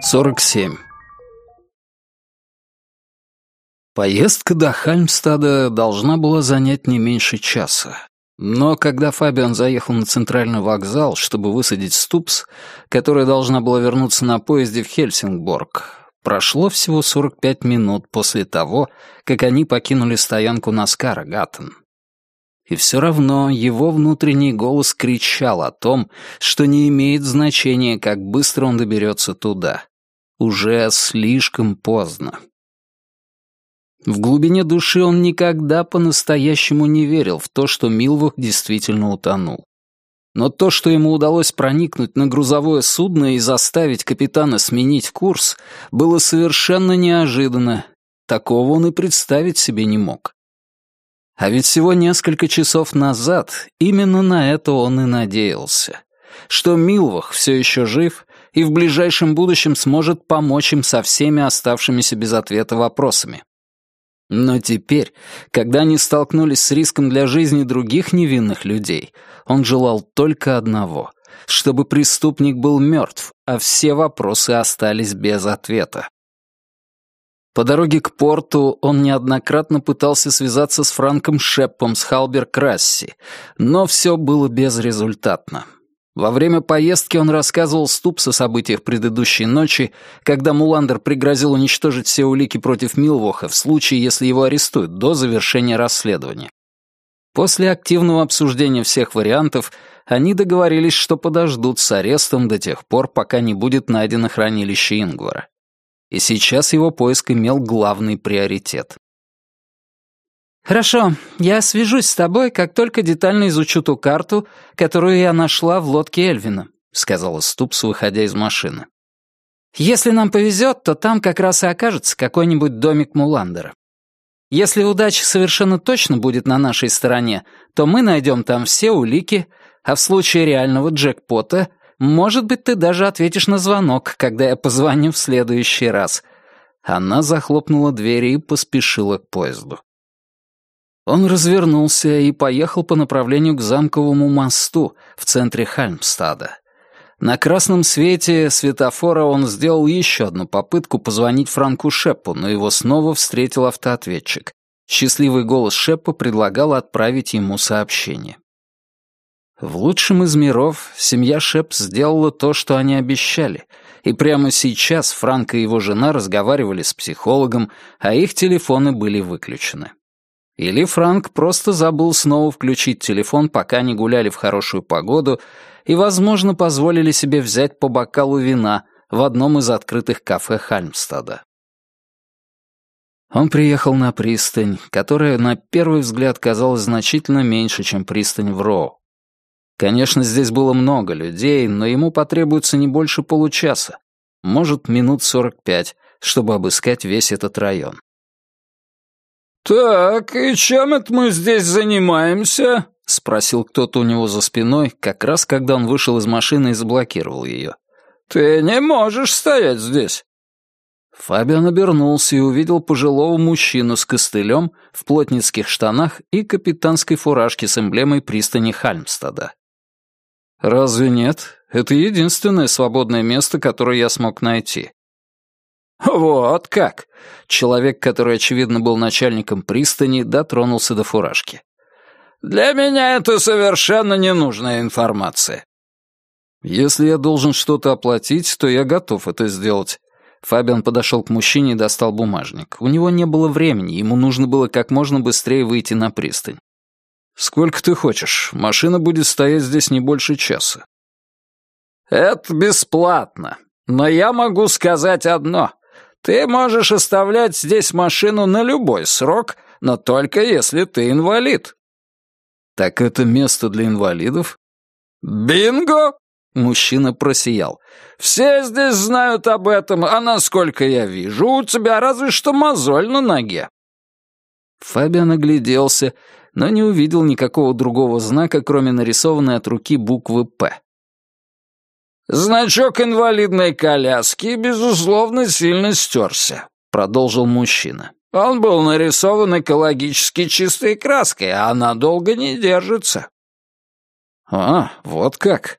47. Поездка до Хальмстада должна была занять не меньше часа. Но когда Фабиан заехал на центральный вокзал, чтобы высадить Ступс, которая должна была вернуться на поезде в Хельсингборг, прошло всего 45 минут после того, как они покинули стоянку на Скарагаттен. И все равно его внутренний голос кричал о том, что не имеет значения, как быстро он доберется туда. Уже слишком поздно. В глубине души он никогда по-настоящему не верил в то, что Милвух действительно утонул. Но то, что ему удалось проникнуть на грузовое судно и заставить капитана сменить курс, было совершенно неожиданно. Такого он и представить себе не мог. А ведь всего несколько часов назад именно на это он и надеялся. Что Милвах все еще жив и в ближайшем будущем сможет помочь им со всеми оставшимися без ответа вопросами. Но теперь, когда они столкнулись с риском для жизни других невинных людей, он желал только одного — чтобы преступник был мертв, а все вопросы остались без ответа. По дороге к порту он неоднократно пытался связаться с Франком Шеппом с Халбер-Красси, но все было безрезультатно. Во время поездки он рассказывал Ступс о событиях предыдущей ночи, когда Муландер пригрозил уничтожить все улики против Милвоха в случае, если его арестуют до завершения расследования. После активного обсуждения всех вариантов они договорились, что подождут с арестом до тех пор, пока не будет найдено хранилище Ингвара и сейчас его поиск имел главный приоритет. «Хорошо, я свяжусь с тобой, как только детально изучу ту карту, которую я нашла в лодке Эльвина», — сказала Ступс, выходя из машины. «Если нам повезет, то там как раз и окажется какой-нибудь домик Муландера. Если удача совершенно точно будет на нашей стороне, то мы найдем там все улики, а в случае реального джекпота может быть, ты даже ответишь на звонок, когда я позвоню в следующий раз». Она захлопнула двери и поспешила к поезду. Он развернулся и поехал по направлению к замковому мосту в центре Хальмстада. На красном свете светофора он сделал еще одну попытку позвонить Франку Шеппу, но его снова встретил автоответчик. Счастливый голос Шеппа предлагал отправить ему сообщение. В лучшем из миров семья Шеп сделала то, что они обещали, и прямо сейчас Франк и его жена разговаривали с психологом, а их телефоны были выключены. Или Франк просто забыл снова включить телефон, пока не гуляли в хорошую погоду, и, возможно, позволили себе взять по бокалу вина в одном из открытых кафе Хальмстада. Он приехал на пристань, которая на первый взгляд казалась значительно меньше, чем пристань в Роу. Конечно, здесь было много людей, но ему потребуется не больше получаса, может, минут сорок пять, чтобы обыскать весь этот район. «Так, и чем это мы здесь занимаемся?» — спросил кто-то у него за спиной, как раз когда он вышел из машины и заблокировал ее. «Ты не можешь стоять здесь!» Фабиан обернулся и увидел пожилого мужчину с костылем в плотницких штанах и капитанской фуражке с эмблемой пристани Хальмстада. «Разве нет? Это единственное свободное место, которое я смог найти». «Вот как!» Человек, который, очевидно, был начальником пристани, дотронулся до фуражки. «Для меня это совершенно ненужная информация». «Если я должен что-то оплатить, то я готов это сделать». Фабиан подошел к мужчине и достал бумажник. У него не было времени, ему нужно было как можно быстрее выйти на пристань. «Сколько ты хочешь? Машина будет стоять здесь не больше часа». «Это бесплатно. Но я могу сказать одно. Ты можешь оставлять здесь машину на любой срок, но только если ты инвалид». «Так это место для инвалидов?» «Бинго!» — мужчина просиял. «Все здесь знают об этом, а насколько я вижу, у тебя разве что мозоль на ноге». Фабиан огляделся но не увидел никакого другого знака, кроме нарисованной от руки буквы «П». «Значок инвалидной коляски, безусловно, сильно стерся», — продолжил мужчина. «Он был нарисован экологически чистой краской, а она долго не держится». «А, вот как.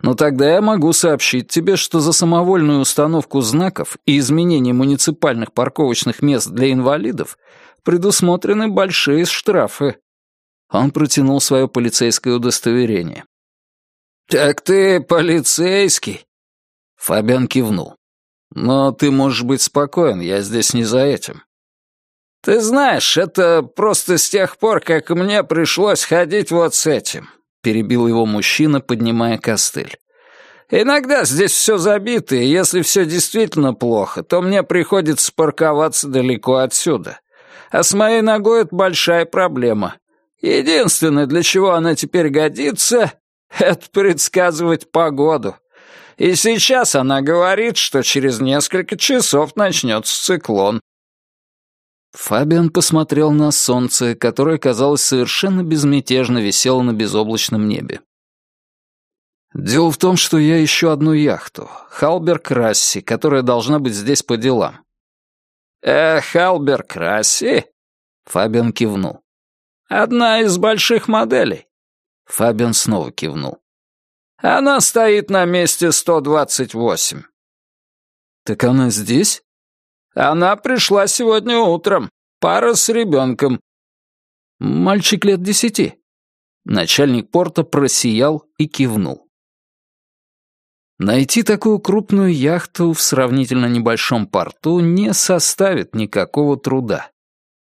Но тогда я могу сообщить тебе, что за самовольную установку знаков и изменение муниципальных парковочных мест для инвалидов предусмотрены большие штрафы». Он протянул свое полицейское удостоверение. «Так ты полицейский?» Фабиан кивнул. «Но ты можешь быть спокоен, я здесь не за этим. «Ты знаешь, это просто с тех пор, как мне пришлось ходить вот с этим», — перебил его мужчина, поднимая костыль. «Иногда здесь все забито, и если все действительно плохо, то мне приходится парковаться далеко отсюда. А с моей ногой это большая проблема. Единственное, для чего она теперь годится, — это предсказывать погоду. И сейчас она говорит, что через несколько часов начнется циклон. Фабиан посмотрел на солнце, которое, казалось, совершенно безмятежно висело на безоблачном небе. «Дело в том, что я ищу одну яхту, Халберг Расси, которая должна быть здесь по делам». «Э, Халберг Расси?» Фабиан кивнул. «Одна из больших моделей». Фабиан снова кивнул. «Она стоит на месте 128». «Так она здесь?» Она пришла сегодня утром. Пара с ребенком. Мальчик лет десяти. Начальник порта просиял и кивнул. Найти такую крупную яхту в сравнительно небольшом порту не составит никакого труда.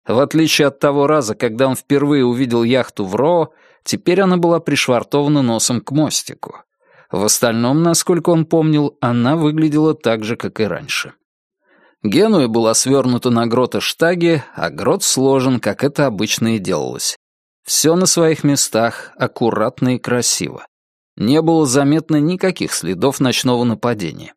В отличие от того раза, когда он впервые увидел яхту в Ро, теперь она была пришвартована носом к мостику. В остальном, насколько он помнил, она выглядела так же, как и раньше. Генуя была свернута на грота-штаге, а грот сложен, как это обычно и делалось. Все на своих местах, аккуратно и красиво. Не было заметно никаких следов ночного нападения.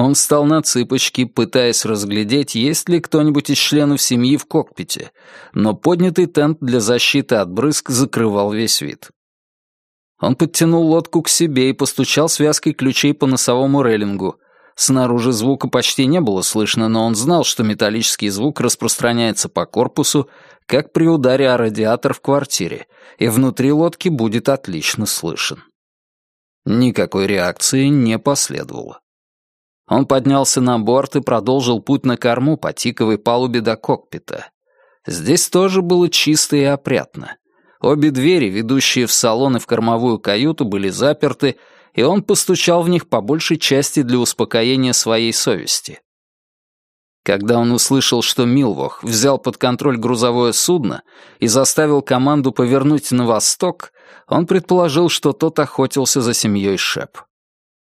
Он встал на цыпочки, пытаясь разглядеть, есть ли кто-нибудь из членов семьи в кокпите, но поднятый тент для защиты от брызг закрывал весь вид. Он подтянул лодку к себе и постучал связкой ключей по носовому рейлингу — Снаружи звука почти не было слышно, но он знал, что металлический звук распространяется по корпусу, как при ударе о радиатор в квартире, и внутри лодки будет отлично слышен. Никакой реакции не последовало. Он поднялся на борт и продолжил путь на корму по тиковой палубе до кокпита. Здесь тоже было чисто и опрятно. Обе двери, ведущие в салон и в кормовую каюту, были заперты, и он постучал в них по большей части для успокоения своей совести. Когда он услышал, что Милвох взял под контроль грузовое судно и заставил команду повернуть на восток, он предположил, что тот охотился за семьей Шеп.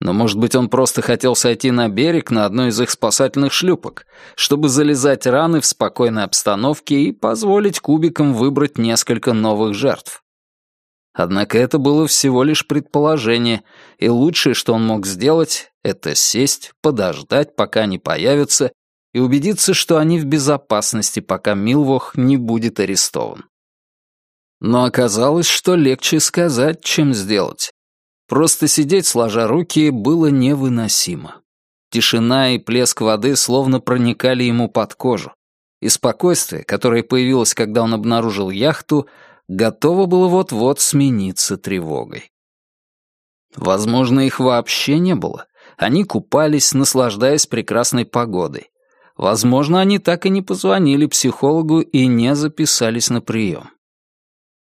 Но, может быть, он просто хотел сойти на берег на одной из их спасательных шлюпок, чтобы залезать раны в спокойной обстановке и позволить кубикам выбрать несколько новых жертв. Однако это было всего лишь предположение, и лучшее, что он мог сделать, это сесть, подождать, пока они появятся, и убедиться, что они в безопасности, пока Милвох не будет арестован. Но оказалось, что легче сказать, чем сделать. Просто сидеть, сложа руки, было невыносимо. Тишина и плеск воды словно проникали ему под кожу. И спокойствие, которое появилось, когда он обнаружил яхту, готово было вот-вот смениться тревогой. Возможно, их вообще не было. Они купались, наслаждаясь прекрасной погодой. Возможно, они так и не позвонили психологу и не записались на прием.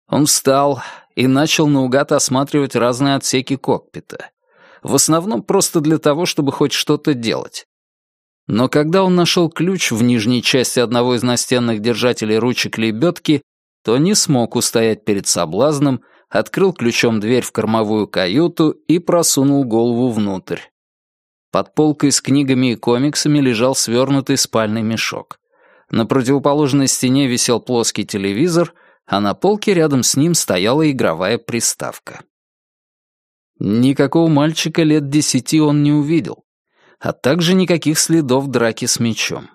Он встал и начал наугад осматривать разные отсеки кокпита. В основном просто для того, чтобы хоть что-то делать. Но когда он нашел ключ в нижней части одного из настенных держателей ручек лебедки, то не смог устоять перед соблазном, открыл ключом дверь в кормовую каюту и просунул голову внутрь. Под полкой с книгами и комиксами лежал свернутый спальный мешок. На противоположной стене висел плоский телевизор, а на полке рядом с ним стояла игровая приставка. Никакого мальчика лет десяти он не увидел, а также никаких следов драки с мечом.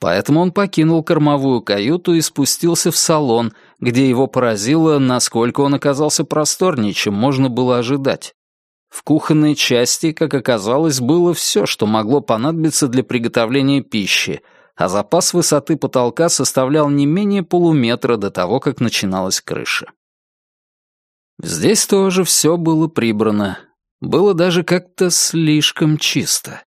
Поэтому он покинул кормовую каюту и спустился в салон, где его поразило, насколько он оказался просторнее, чем можно было ожидать. В кухонной части, как оказалось, было все, что могло понадобиться для приготовления пищи, а запас высоты потолка составлял не менее полуметра до того, как начиналась крыша. Здесь тоже все было прибрано. Было даже как-то слишком чисто.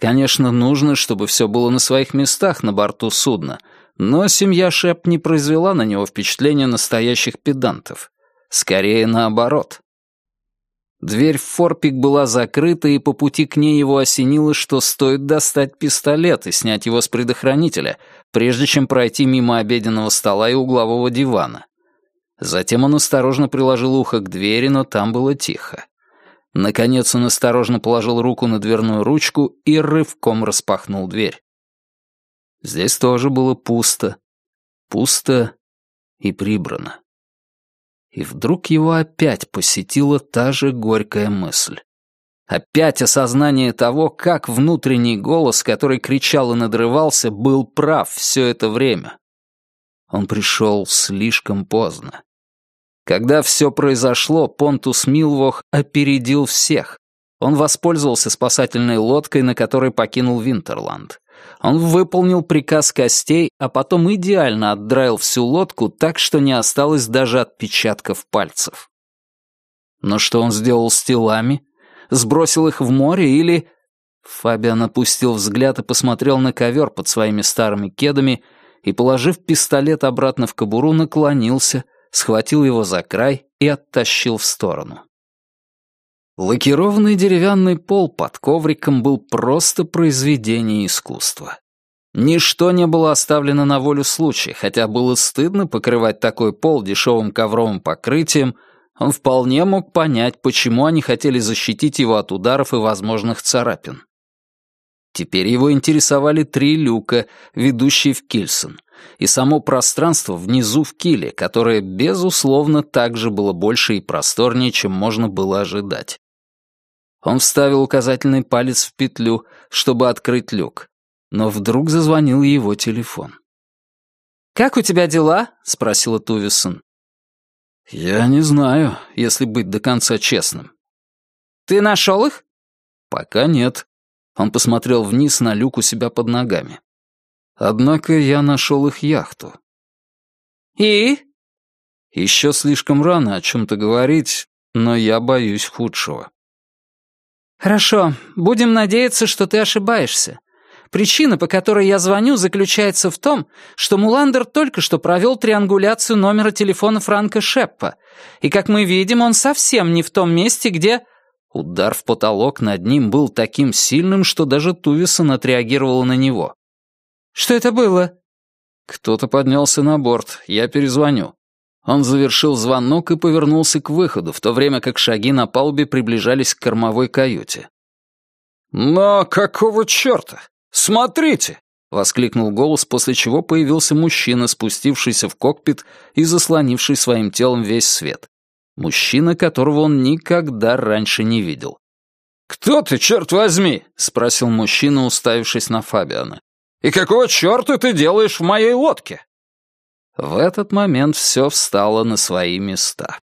Конечно, нужно, чтобы все было на своих местах на борту судна, но семья Шеп не произвела на него впечатления настоящих педантов. Скорее наоборот. Дверь в форпик была закрыта, и по пути к ней его осенило, что стоит достать пистолет и снять его с предохранителя, прежде чем пройти мимо обеденного стола и углового дивана. Затем он осторожно приложил ухо к двери, но там было тихо. Наконец он осторожно положил руку на дверную ручку и рывком распахнул дверь. Здесь тоже было пусто. Пусто и прибрано. И вдруг его опять посетила та же горькая мысль. Опять осознание того, как внутренний голос, который кричал и надрывался, был прав все это время. Он пришел слишком поздно. Когда все произошло, Понтус Милвох опередил всех. Он воспользовался спасательной лодкой, на которой покинул Винтерланд. Он выполнил приказ костей, а потом идеально отдраил всю лодку так, что не осталось даже отпечатков пальцев. Но что он сделал с телами? Сбросил их в море или... Фабиан опустил взгляд и посмотрел на ковер под своими старыми кедами и, положив пистолет обратно в кобуру, наклонился, схватил его за край и оттащил в сторону. Лакированный деревянный пол под ковриком был просто произведение искусства. Ничто не было оставлено на волю случая, хотя было стыдно покрывать такой пол дешевым ковровым покрытием, он вполне мог понять, почему они хотели защитить его от ударов и возможных царапин. Теперь его интересовали три люка, ведущие в Кильсон, и само пространство внизу в киле, которое, безусловно, также было больше и просторнее, чем можно было ожидать. Он вставил указательный палец в петлю, чтобы открыть люк, но вдруг зазвонил его телефон. «Как у тебя дела?» — спросила Тувисон. «Я не знаю, если быть до конца честным». «Ты нашел их?» «Пока нет». Он посмотрел вниз на люк у себя под ногами. Однако я нашел их яхту. И? Еще слишком рано о чем-то говорить, но я боюсь худшего. Хорошо, будем надеяться, что ты ошибаешься. Причина, по которой я звоню, заключается в том, что Муландер только что провел триангуляцию номера телефона Франка Шеппа, и, как мы видим, он совсем не в том месте, где... Удар в потолок над ним был таким сильным, что даже Тувисон отреагировала на него. Что это было?» «Кто-то поднялся на борт. Я перезвоню». Он завершил звонок и повернулся к выходу, в то время как шаги на палубе приближались к кормовой каюте. «Но какого черта? Смотрите!» — воскликнул голос, после чего появился мужчина, спустившийся в кокпит и заслонивший своим телом весь свет. Мужчина, которого он никогда раньше не видел. «Кто ты, черт возьми?» — спросил мужчина, уставившись на Фабиана. И какого черта ты делаешь в моей лодке?» В этот момент все встало на свои места.